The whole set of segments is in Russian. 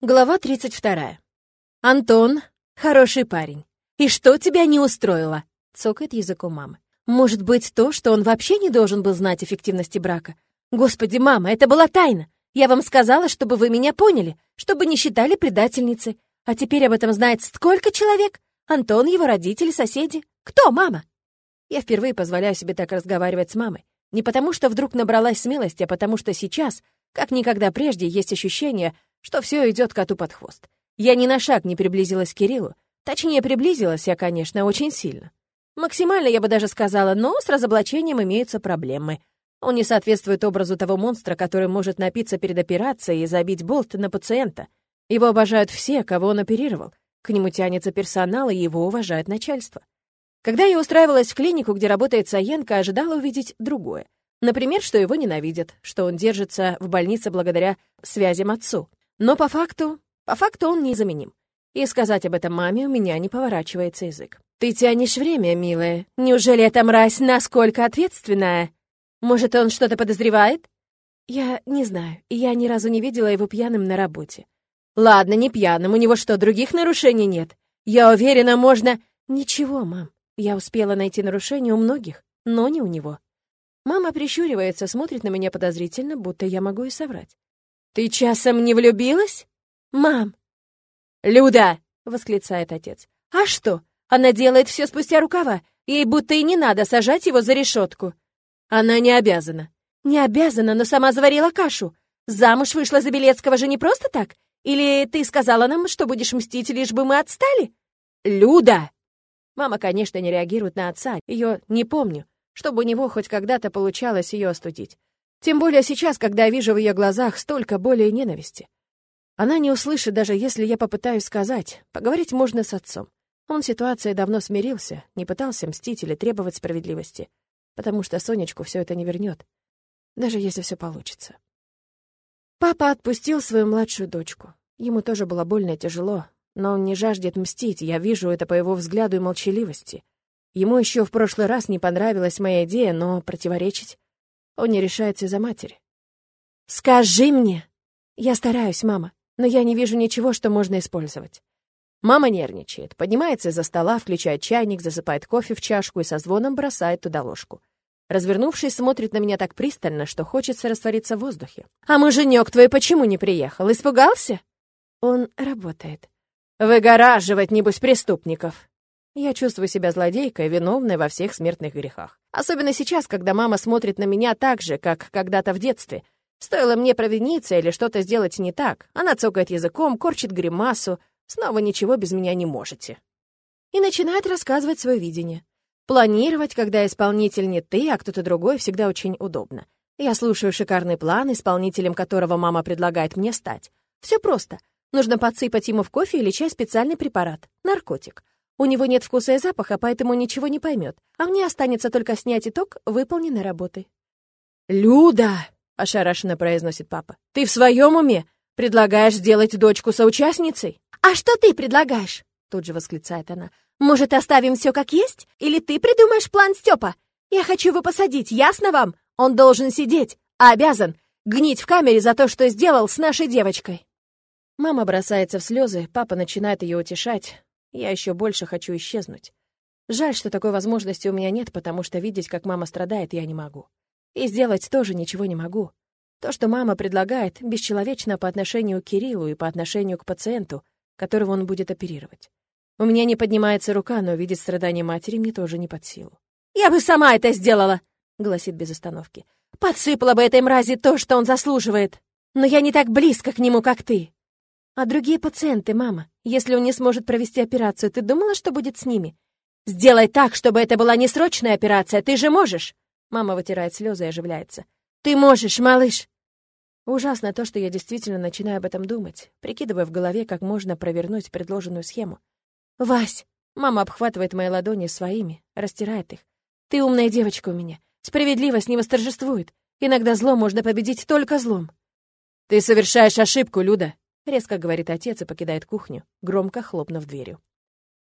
Глава 32. «Антон, хороший парень. И что тебя не устроило?» — цокает языком мамы. «Может быть, то, что он вообще не должен был знать эффективности брака? Господи, мама, это была тайна. Я вам сказала, чтобы вы меня поняли, чтобы не считали предательницей. А теперь об этом знает сколько человек? Антон, его родители, соседи. Кто мама?» Я впервые позволяю себе так разговаривать с мамой. Не потому, что вдруг набралась смелости, а потому что сейчас, как никогда прежде, есть ощущение, что все идет коту под хвост. Я ни на шаг не приблизилась к Кириллу. Точнее, приблизилась я, конечно, очень сильно. Максимально, я бы даже сказала, но с разоблачением имеются проблемы. Он не соответствует образу того монстра, который может напиться перед операцией и забить болт на пациента. Его обожают все, кого он оперировал. К нему тянется персонал, и его уважает начальство. Когда я устраивалась в клинику, где работает Саенко, ожидала увидеть другое. Например, что его ненавидят, что он держится в больнице благодаря связям отцу. Но по факту, по факту он незаменим. И сказать об этом маме у меня не поворачивается язык. «Ты тянешь время, милая. Неужели эта мразь насколько ответственная? Может, он что-то подозревает?» «Я не знаю. Я ни разу не видела его пьяным на работе». «Ладно, не пьяным. У него что, других нарушений нет? Я уверена, можно...» «Ничего, мам. Я успела найти нарушения у многих, но не у него». Мама прищуривается, смотрит на меня подозрительно, будто я могу и соврать. «Ты часом не влюбилась?» «Мам!» «Люда!» — восклицает отец. «А что? Она делает все спустя рукава. Ей будто и не надо сажать его за решетку. Она не обязана». «Не обязана, но сама заварила кашу. Замуж вышла за Белецкого же не просто так? Или ты сказала нам, что будешь мстить, лишь бы мы отстали?» «Люда!» Мама, конечно, не реагирует на отца. Ее не помню, чтобы у него хоть когда-то получалось ее остудить. Тем более сейчас, когда вижу в ее глазах столько боли и ненависти. Она не услышит, даже если я попытаюсь сказать. Поговорить можно с отцом. Он ситуацией давно смирился, не пытался мстить или требовать справедливости, потому что Сонечку все это не вернет, даже если все получится. Папа отпустил свою младшую дочку. Ему тоже было больно и тяжело, но он не жаждет мстить, я вижу это по его взгляду и молчаливости. Ему еще в прошлый раз не понравилась моя идея, но противоречить он не решается из-за матери. «Скажи мне!» «Я стараюсь, мама, но я не вижу ничего, что можно использовать». Мама нервничает, поднимается из-за стола, включает чайник, засыпает кофе в чашку и со звоном бросает туда ложку. Развернувшись, смотрит на меня так пристально, что хочется раствориться в воздухе. «А муженек твой почему не приехал? Испугался?» «Он работает». «Выгораживать, небось, преступников». Я чувствую себя злодейкой, виновной во всех смертных грехах. Особенно сейчас, когда мама смотрит на меня так же, как когда-то в детстве. Стоило мне провиниться или что-то сделать не так, она цокает языком, корчит гримасу, снова ничего без меня не можете. И начинает рассказывать свое видение. Планировать, когда исполнитель не ты, а кто-то другой, всегда очень удобно. Я слушаю шикарный план, исполнителем которого мама предлагает мне стать. Все просто. Нужно подсыпать ему в кофе или чай специальный препарат — наркотик. У него нет вкуса и запаха, поэтому ничего не поймет. А мне останется только снять итог выполненной работы. «Люда!» — ошарашенно произносит папа. «Ты в своем уме? Предлагаешь сделать дочку соучастницей?» «А что ты предлагаешь?» — тут же восклицает она. «Может, оставим все как есть? Или ты придумаешь план Степа? Я хочу его посадить, ясно вам? Он должен сидеть, а обязан гнить в камере за то, что сделал с нашей девочкой». Мама бросается в слезы, папа начинает ее утешать. Я еще больше хочу исчезнуть. Жаль, что такой возможности у меня нет, потому что видеть, как мама страдает, я не могу. И сделать тоже ничего не могу. То, что мама предлагает, бесчеловечно по отношению к Кириллу и по отношению к пациенту, которого он будет оперировать. У меня не поднимается рука, но видеть страдания матери мне тоже не под силу. «Я бы сама это сделала!» — гласит без остановки. «Подсыпала бы этой мрази то, что он заслуживает. Но я не так близко к нему, как ты. А другие пациенты, мама, если он не сможет провести операцию, ты думала, что будет с ними? Сделай так, чтобы это была не срочная операция, ты же можешь. Мама вытирает слезы и оживляется. Ты можешь, малыш. Ужасно то, что я действительно начинаю об этом думать, прикидывая в голове, как можно провернуть предложенную схему. «Вась!» — мама обхватывает мои ладони своими, растирает их. «Ты умная девочка у меня. Справедливость не восторжествует. Иногда зло можно победить только злом». «Ты совершаешь ошибку, Люда», резко говорит отец и покидает кухню, громко хлопнув дверью.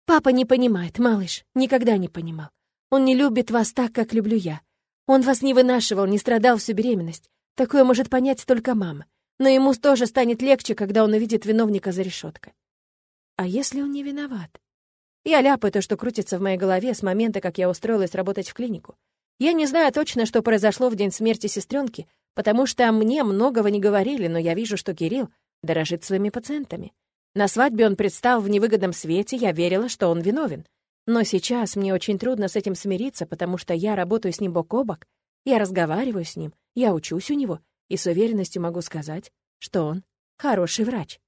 «Папа не понимает, малыш, никогда не понимал. Он не любит вас так, как люблю я. Он вас не вынашивал, не страдал всю беременность. Такое может понять только мама. но ему тоже станет легче, когда он увидит виновника за решеткой. А если он не виноват? Я ляпаю то, что крутится в моей голове с момента, как я устроилась работать в клинику. Я не знаю точно, что произошло в день смерти сестренки, потому что мне многого не говорили, но я вижу, что Кирилл дорожит своими пациентами. На свадьбе он предстал в невыгодном свете, я верила, что он виновен. Но сейчас мне очень трудно с этим смириться, потому что я работаю с ним бок о бок, я разговариваю с ним, я учусь у него, и с уверенностью могу сказать, что он хороший врач.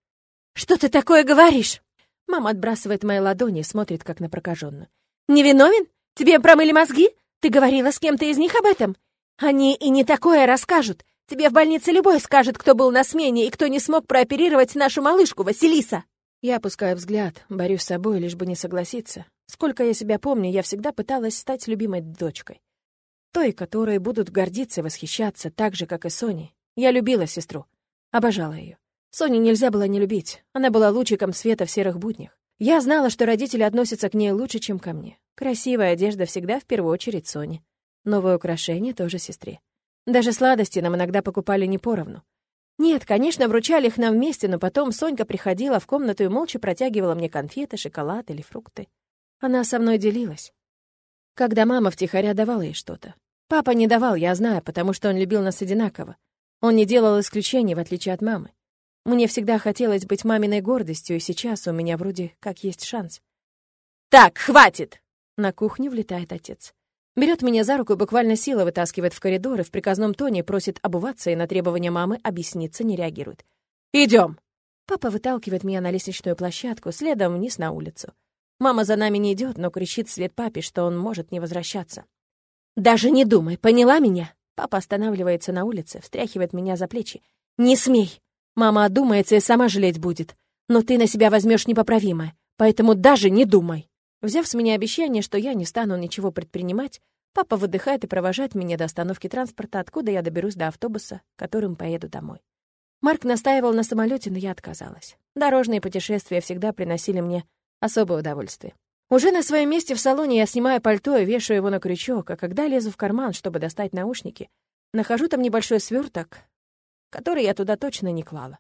«Что ты такое говоришь?» Мама отбрасывает мои ладони и смотрит, как на прокаженную. «Невиновен? Тебе промыли мозги? Ты говорила с кем-то из них об этом? Они и не такое расскажут. Тебе в больнице любой скажет, кто был на смене и кто не смог прооперировать нашу малышку, Василиса!» Я опускаю взгляд, борюсь с собой, лишь бы не согласиться. Сколько я себя помню, я всегда пыталась стать любимой дочкой. Той, которой будут гордиться и восхищаться, так же, как и Сони. Я любила сестру. Обожала ее. Соню нельзя было не любить. Она была лучиком света в серых буднях. Я знала, что родители относятся к ней лучше, чем ко мне. Красивая одежда всегда в первую очередь Соне. Новое украшение тоже сестре. Даже сладости нам иногда покупали не поровну. Нет, конечно, вручали их нам вместе, но потом Сонька приходила в комнату и молча протягивала мне конфеты, шоколад или фрукты. Она со мной делилась. Когда мама втихаря давала ей что-то. Папа не давал, я знаю, потому что он любил нас одинаково. Он не делал исключений, в отличие от мамы. Мне всегда хотелось быть маминой гордостью, и сейчас у меня вроде как есть шанс. «Так, хватит!» На кухню влетает отец. Берет меня за руку буквально сила вытаскивает в коридор и в приказном тоне просит обуваться и на требования мамы объясниться не реагирует. Идем. Папа выталкивает меня на лестничную площадку, следом вниз на улицу. Мама за нами не идет, но кричит вслед папе, что он может не возвращаться. «Даже не думай, поняла меня?» Папа останавливается на улице, встряхивает меня за плечи. «Не смей! Мама одумается и сама жалеть будет. Но ты на себя возьмешь непоправимое, поэтому даже не думай!» Взяв с меня обещание, что я не стану ничего предпринимать, папа выдыхает и провожает меня до остановки транспорта, откуда я доберусь до автобуса, которым поеду домой. Марк настаивал на самолете, но я отказалась. Дорожные путешествия всегда приносили мне особое удовольствие. Уже на своем месте в салоне я снимаю пальто и вешаю его на крючок, а когда лезу в карман, чтобы достать наушники, нахожу там небольшой сверток, который я туда точно не клала.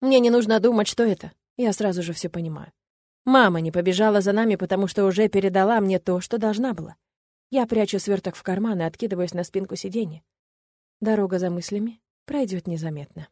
Мне не нужно думать, что это. Я сразу же все понимаю. Мама не побежала за нами, потому что уже передала мне то, что должна была. Я прячу сверток в карман и откидываюсь на спинку сиденья. Дорога за мыслями пройдет незаметно.